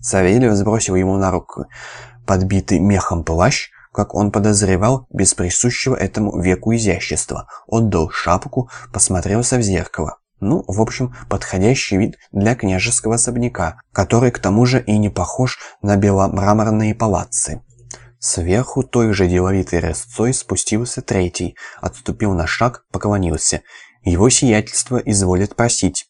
Савельев сбросил ему на руку подбитый мехом плащ, как он подозревал, без присущего этому веку изящества, отдал шапку, посмотрелся в зеркало. Ну, в общем, подходящий вид для княжеского особняка, который к тому же и не похож на беломраморные палацы. Сверху той же деловитой резцой спустился третий, отступил на шаг, поклонился. Его сиятельство изволит просить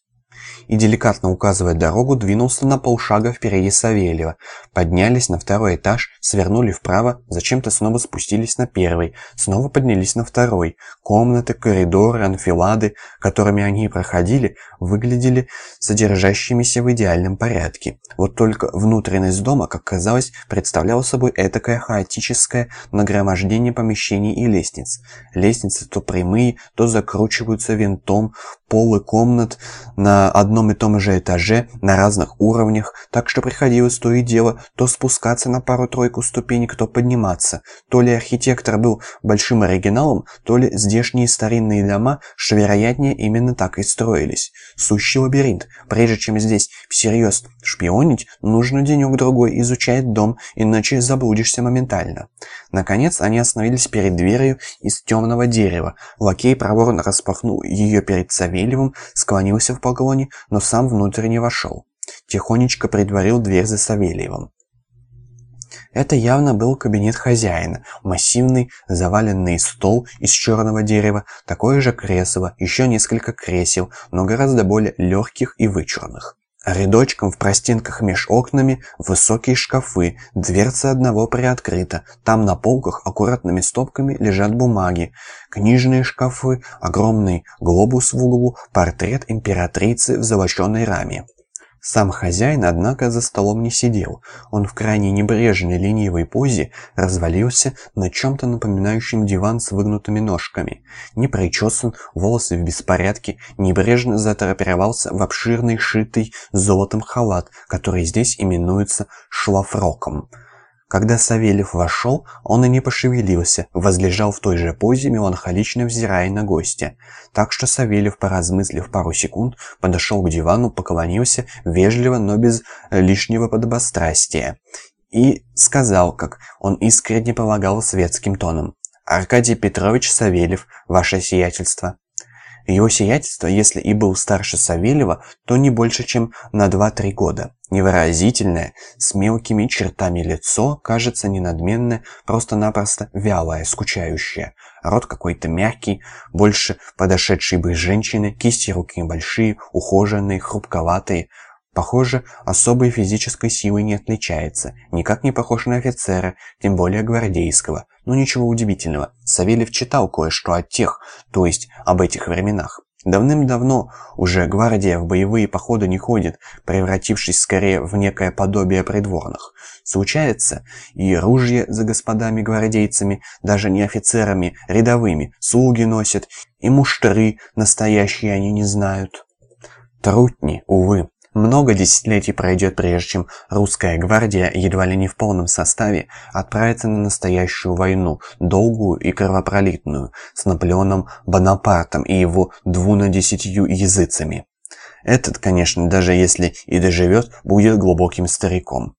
и, деликатно указывая дорогу, двинулся на полшага впереди Савельева. Поднялись на второй этаж, свернули вправо, зачем-то снова спустились на первый, снова поднялись на второй. Комнаты, коридоры, анфилады, которыми они проходили, выглядели содержащимися в идеальном порядке. Вот только внутренность дома, как казалось, представляла собой этакое хаотическое нагромождение помещений и лестниц. Лестницы то прямые, то закручиваются винтом, полы комнат на одном и том же этаже, на разных уровнях, так что приходилось то и дело то спускаться на пару-тройку ступенек, то подниматься. То ли архитектор был большим оригиналом, то ли здешние старинные дома, что вероятнее именно так и строились. Сущий лабиринт. Прежде чем здесь всерьез шпионить, нужно денек-другой изучать дом, иначе заблудишься моментально. Наконец они остановились перед дверью из темного дерева. Лакей проворно распахнул ее перед Савельевым, склонился в поклоне, но сам внутрь не вошел. Тихонечко притворил дверь за Савельевым. Это явно был кабинет хозяина. Массивный заваленный стол из черного дерева, такое же кресло, еще несколько кресел, но гораздо более легких и вычурных. Рядочком в простенках меж окнами высокие шкафы, дверца одного приоткрыта. Там на полках аккуратными стопками лежат бумаги. Книжные шкафы, огромный глобус в углу, портрет императрицы в золоченой раме. Сам хозяин, однако, за столом не сидел. Он в крайне небрежной ленивой позе развалился на чем-то напоминающем диван с выгнутыми ножками. Не причесан, волосы в беспорядке, небрежно заторопировался в обширный шитый золотом халат, который здесь именуется шлафроком. Когда Савельев вошел, он и не пошевелился, возлежал в той же позе, меланхолично взирая на гостя. Так что Савельев, поразмыслив пару секунд, подошел к дивану, поклонился, вежливо, но без лишнего подобострастия. И сказал, как он искренне полагал светским тоном. «Аркадий Петрович Савельев, ваше сиятельство». Его сиятельство, если и был старше Савельева, то не больше, чем на 2-3 года. Невыразительное, с мелкими чертами лицо, кажется ненадменное, просто-напросто вялое, скучающее. Рот какой-то мягкий, больше подошедший бы женщины, кисти руки небольшие, ухоженные, хрупковатые, Похоже, особой физической силой не отличается, никак не похож на офицера, тем более гвардейского. Но ничего удивительного, Савельев читал кое-что от тех, то есть об этих временах. Давным-давно уже гвардия в боевые походы не ходит, превратившись скорее в некое подобие придворных. Случается, и ружья за господами-гвардейцами, даже не офицерами, рядовыми, слуги носят, и муштры настоящие они не знают. Трутни, увы, много десятилетий пройдет, прежде чем русская гвардия, едва ли не в полном составе, отправится на настоящую войну, долгую и кровопролитную, с Наполеоном Бонапартом и его двунадесятью языцами. Этот, конечно, даже если и доживет, будет глубоким стариком.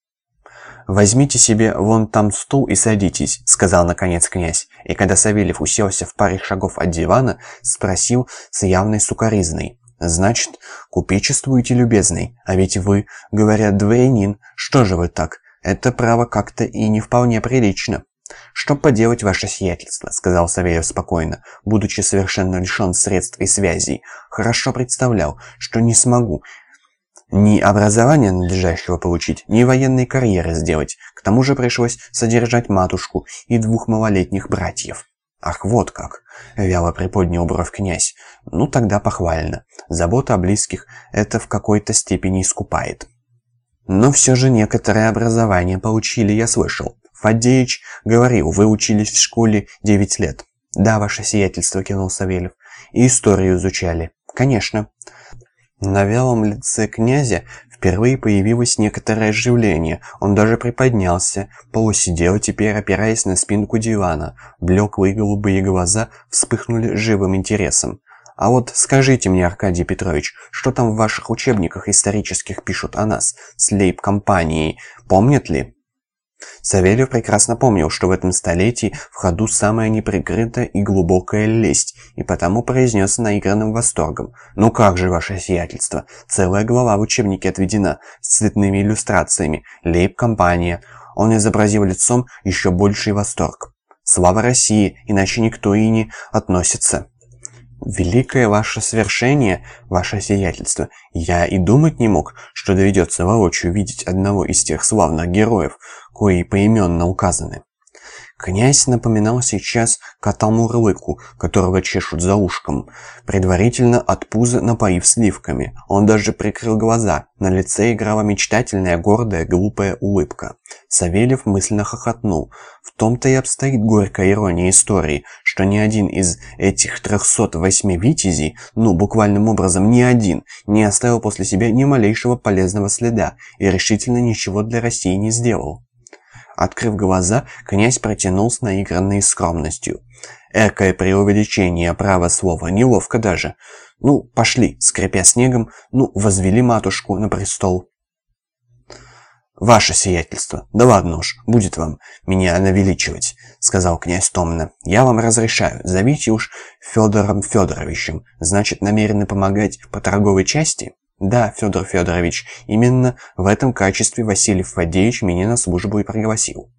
«Возьмите себе вон там стул и садитесь», — сказал наконец князь, и когда Савельев уселся в паре шагов от дивана, спросил с явной сукоризной. «Значит, купечествуете, любезный, а ведь вы, говорят, дворянин. Что же вы так? Это право как-то и не вполне прилично». «Что поделать, ваше сиятельство», — сказал Савельев спокойно, будучи совершенно лишен средств и связей. «Хорошо представлял, что не смогу ни образования надлежащего получить, ни военной карьеры сделать. К тому же пришлось содержать матушку и двух малолетних братьев». «Ах, вот как!» — вяло приподнял бровь князь. «Ну, тогда похвально. Забота о близких это в какой-то степени искупает». «Но все же некоторое образование получили, я слышал. Фадеич говорил, вы учились в школе девять лет». «Да, ваше сиятельство», — кинул Савельев. «И историю изучали». «Конечно». На вялом лице князя впервые появилось некоторое оживление. Он даже приподнялся, полусидел, теперь опираясь на спинку дивана. Блеклые голубые глаза вспыхнули живым интересом. А вот скажите мне, Аркадий Петрович, что там в ваших учебниках исторических пишут о нас, с лейб-компанией, помнят ли? Савельев прекрасно помнил, что в этом столетии в ходу самая неприкрытая и глубокая лесть, и потому произнес наигранным восторгом. «Ну как же, ваше сиятельство, целая глава в учебнике отведена, с цветными иллюстрациями, лейб-компания». Он изобразил лицом еще больший восторг. «Слава России, иначе никто и не относится». «Великое ваше свершение, ваше сиятельство! Я и думать не мог, что доведется воочию видеть одного из тех славных героев, кои поименно указаны. Князь напоминал сейчас кота-мурлыку, которого чешут за ушком, предварительно от пуза напоив сливками. Он даже прикрыл глаза, на лице играла мечтательная, гордая, глупая улыбка. Савельев мысленно хохотнул. В том-то и обстоит горькая ирония истории, что ни один из этих 308 витязей, ну, буквальным образом ни один, не оставил после себя ни малейшего полезного следа и решительно ничего для России не сделал. Открыв глаза, князь протянул с наигранной скромностью. Экое преувеличение, право слова, неловко даже. Ну, пошли, скрипя снегом, ну, возвели матушку на престол. «Ваше сиятельство, да ладно уж, будет вам меня навеличивать», — сказал князь томно. «Я вам разрешаю, зовите уж Федором Федоровичем. Значит, намерены помогать по торговой части?» «Да, Федор Федорович, именно в этом качестве Василий Фадеевич меня на службу и пригласил».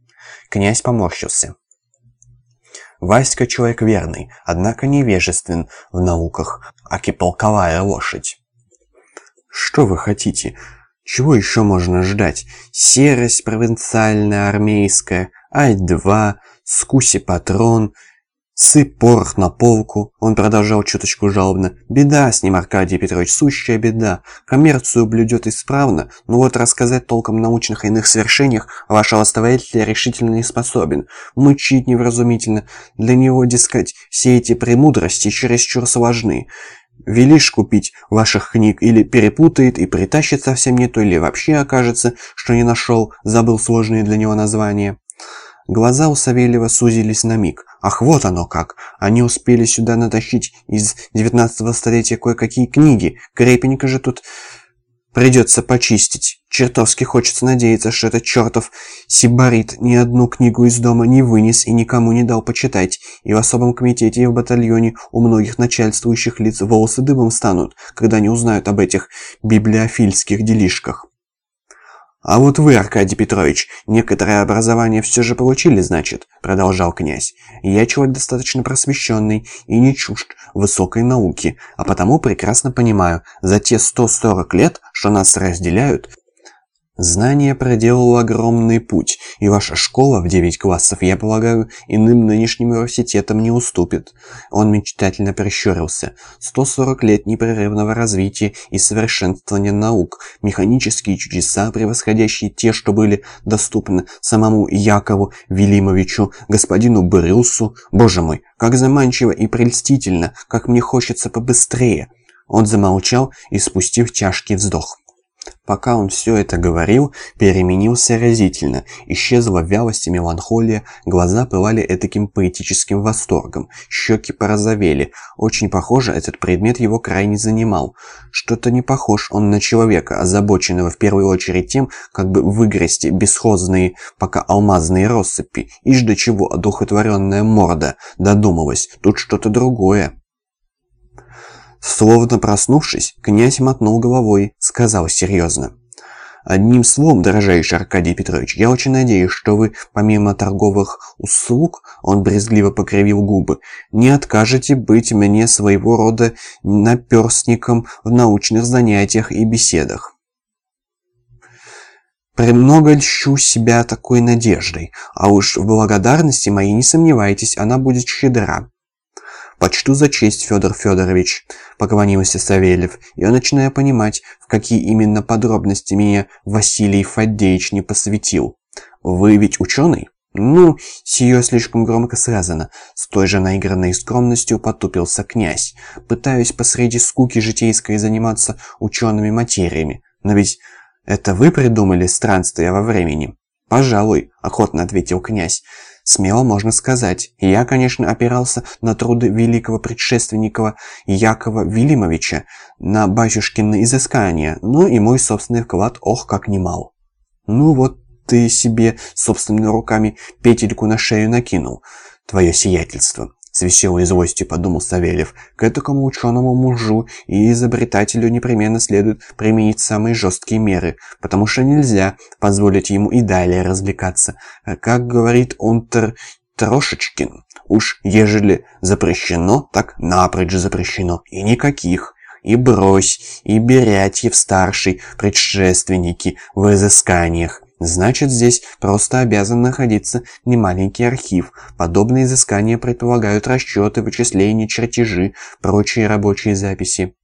Князь поморщился. Васька человек верный, однако невежествен в науках, аки полковая лошадь. «Что вы хотите? Чего еще можно ждать? Серость провинциальная армейская, Ай-2, скуси-патрон, «Сыпь порох на полку», — он продолжал чуточку жалобно. «Беда с ним, Аркадий Петрович, сущая беда. Коммерцию блюдет исправно, но вот рассказать толком научных и иных свершениях вашего оставителя решительно не способен. Мучить невразумительно. Для него, дескать, все эти премудрости чересчур сложны. Велишь купить ваших книг или перепутает и притащит совсем не то, или вообще окажется, что не нашел, забыл сложные для него названия». Глаза у Савельева сузились на миг. Ах, вот оно как! Они успели сюда натащить из девятнадцатого столетия кое-какие книги. Крепенько же тут придется почистить. Чертовски хочется надеяться, что этот чертов сибарит ни одну книгу из дома не вынес и никому не дал почитать. И в особом комитете и в батальоне у многих начальствующих лиц волосы дыбом станут, когда они узнают об этих библиофильских делишках. «А вот вы, Аркадий Петрович, некоторое образование все же получили, значит?» – продолжал князь. «Я человек достаточно просвещенный и не чужд высокой науки, а потому прекрасно понимаю, за те 140 лет, что нас разделяют, Знание проделало огромный путь, и ваша школа в 9 классов, я полагаю, иным нынешним университетам не уступит. Он мечтательно прищурился. 140 лет непрерывного развития и совершенствования наук, механические чудеса, превосходящие те, что были доступны самому Якову Велимовичу, господину Брюсу. Боже мой, как заманчиво и прельстительно, как мне хочется побыстрее. Он замолчал и спустив тяжкий вздох. Пока он все это говорил, переменился разительно. Исчезла вялость и меланхолия, глаза пылали этаким поэтическим восторгом, щеки порозовели. Очень похоже, этот предмет его крайне занимал. Что-то не похож он на человека, озабоченного в первую очередь тем, как бы выгрести бесхозные, пока алмазные россыпи. Ишь до чего одухотворенная морда додумалась, тут что-то другое. Словно проснувшись, князь мотнул головой, сказал серьезно. «Одним словом, дорожайший Аркадий Петрович, я очень надеюсь, что вы, помимо торговых услуг, он брезгливо покривил губы, не откажете быть мне своего рода наперстником в научных занятиях и беседах. Премного льщу себя такой надеждой, а уж в благодарности моей не сомневайтесь, она будет щедра. «Почту за честь, Федор Федорович», — поклонился Савельев. «Я начинаю понимать, в какие именно подробности меня Василий Фадеевич не посвятил. Вы ведь ученый?» «Ну, сие слишком громко сказано». С той же наигранной скромностью потупился князь. «Пытаюсь посреди скуки житейской заниматься учеными материями. Но ведь это вы придумали странствия во времени?» «Пожалуй», — охотно ответил князь. Смело можно сказать. Я, конечно, опирался на труды великого предшественника Якова Вилимовича, на батюшкины изыскания, но и мой собственный вклад ох как немал. Ну вот ты себе собственными руками петельку на шею накинул, твое сиятельство. С веселой злостью подумал Савельев. К этому ученому мужу и изобретателю непременно следует применить самые жесткие меры, потому что нельзя позволить ему и далее развлекаться. Как говорит Унтер Трошечкин, уж ежели запрещено, так напрочь запрещено, и никаких. И брось, и Берятьев старший, предшественники в изысканиях. Значит, здесь просто обязан находиться немаленький архив. Подобные изыскания предполагают расчеты, вычисления, чертежи, прочие рабочие записи.